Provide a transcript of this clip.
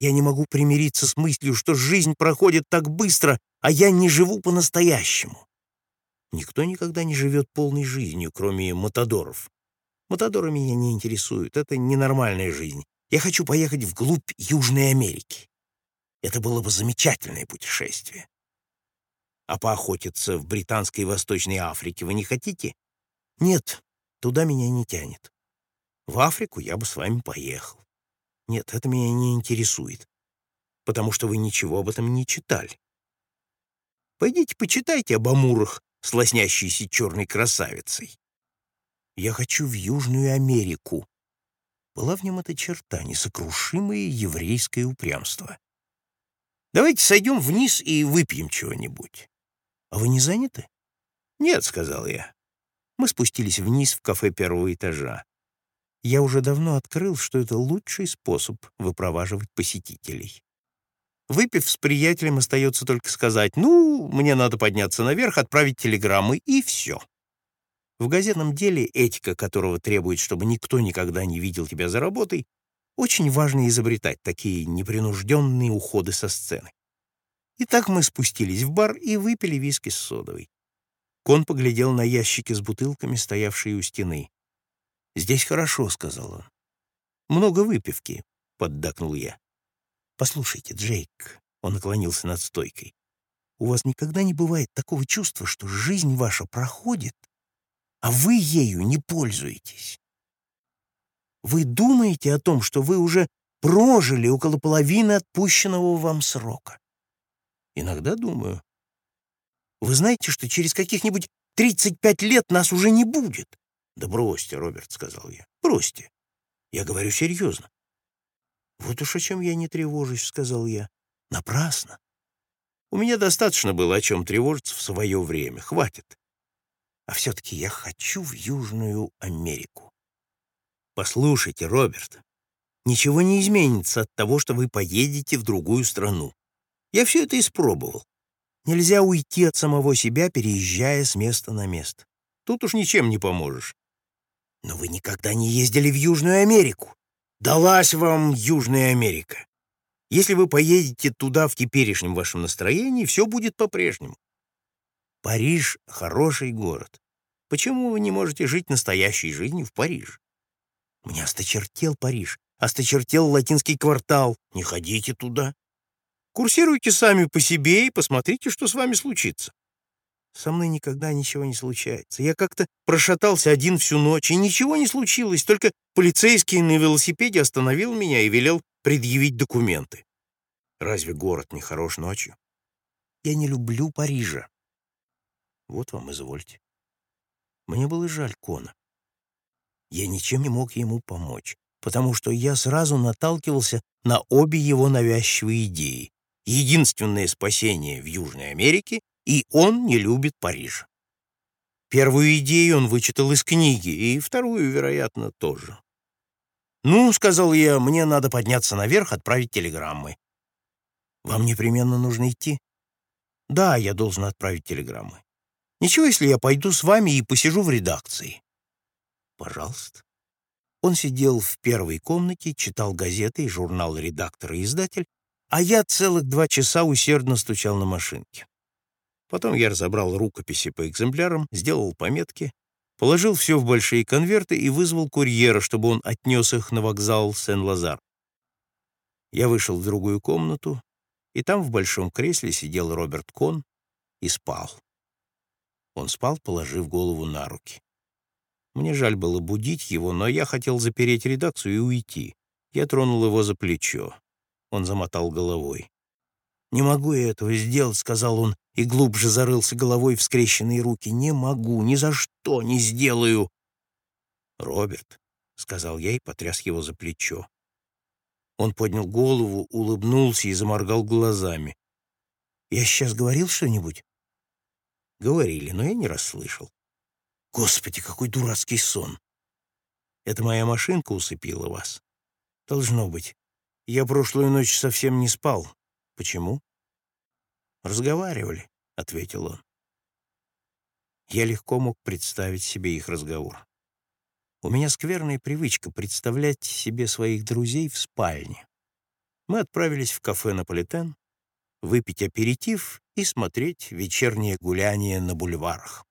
Я не могу примириться с мыслью, что жизнь проходит так быстро, а я не живу по-настоящему. Никто никогда не живет полной жизнью, кроме матадоров. Матадоры меня не интересуют, это ненормальная жизнь. Я хочу поехать вглубь Южной Америки. Это было бы замечательное путешествие. А поохотиться в Британской Восточной Африке вы не хотите? Нет, туда меня не тянет. В Африку я бы с вами поехал. Нет, это меня не интересует, потому что вы ничего об этом не читали. Пойдите почитайте об амурах с лоснящейся черной красавицей. Я хочу в Южную Америку. Была в нем эта черта, несокрушимое еврейское упрямство. Давайте сойдем вниз и выпьем чего-нибудь. А вы не заняты? Нет, — сказал я. Мы спустились вниз в кафе первого этажа. Я уже давно открыл, что это лучший способ выпроваживать посетителей. Выпив с приятелем, остается только сказать, ну, мне надо подняться наверх, отправить телеграммы, и все. В газетном деле, этика которого требует, чтобы никто никогда не видел тебя за работой, очень важно изобретать такие непринужденные уходы со сцены. Итак, мы спустились в бар и выпили виски с содовой. Кон поглядел на ящики с бутылками, стоявшие у стены. «Здесь хорошо», — сказал он. «Много выпивки», — поддакнул я. «Послушайте, Джейк», — он наклонился над стойкой, «у вас никогда не бывает такого чувства, что жизнь ваша проходит, а вы ею не пользуетесь. Вы думаете о том, что вы уже прожили около половины отпущенного вам срока. Иногда думаю. Вы знаете, что через каких-нибудь 35 лет нас уже не будет? Да бросьте, Роберт, сказал я. Бросьте. Я говорю серьезно. Вот уж о чем я не тревожусь, сказал я. Напрасно. У меня достаточно было о чем тревожиться в свое время. Хватит. А все-таки я хочу в Южную Америку. Послушайте, Роберт, ничего не изменится от того, что вы поедете в другую страну. Я все это испробовал. Нельзя уйти от самого себя, переезжая с места на место. Тут уж ничем не поможешь. Но вы никогда не ездили в Южную Америку. Далась вам Южная Америка. Если вы поедете туда в теперешнем вашем настроении, все будет по-прежнему. Париж — хороший город. Почему вы не можете жить настоящей жизнью в Париже? Мне осточертел Париж, осточертел латинский квартал. Не ходите туда. Курсируйте сами по себе и посмотрите, что с вами случится. Со мной никогда ничего не случается. Я как-то прошатался один всю ночь, и ничего не случилось, только полицейский на велосипеде остановил меня и велел предъявить документы. Разве город не хорош ночью? Я не люблю Парижа. Вот вам, извольте. Мне было жаль Кона. Я ничем не мог ему помочь, потому что я сразу наталкивался на обе его навязчивые идеи. Единственное спасение в Южной Америке, и он не любит Париж. Первую идею он вычитал из книги, и вторую, вероятно, тоже. «Ну, — сказал я, — мне надо подняться наверх, отправить телеграммы». «Вам непременно нужно идти?» «Да, я должен отправить телеграммы. Ничего, если я пойду с вами и посижу в редакции?» Пожалуйста. Он сидел в первой комнате, читал газеты и журнал «Редактор» и «Издатель», а я целых два часа усердно стучал на машинке. Потом я разобрал рукописи по экземплярам, сделал пометки, положил все в большие конверты и вызвал курьера, чтобы он отнес их на вокзал Сен-Лазар. Я вышел в другую комнату, и там в большом кресле сидел Роберт Кон и спал. Он спал, положив голову на руки. Мне жаль было будить его, но я хотел запереть редакцию и уйти. Я тронул его за плечо. Он замотал головой. «Не могу я этого сделать», — сказал он, и глубже зарылся головой в скрещенные руки. «Не могу, ни за что не сделаю». «Роберт», — сказал я и потряс его за плечо. Он поднял голову, улыбнулся и заморгал глазами. «Я сейчас говорил что-нибудь?» «Говорили, но я не расслышал». Господи, какой дурацкий сон! Это моя машинка усыпила вас? Должно быть. Я прошлую ночь совсем не спал. Почему? Разговаривали, — ответил он. Я легко мог представить себе их разговор. У меня скверная привычка представлять себе своих друзей в спальне. Мы отправились в кафе «Наполитен» выпить аперитив и смотреть вечернее гуляние на бульварах.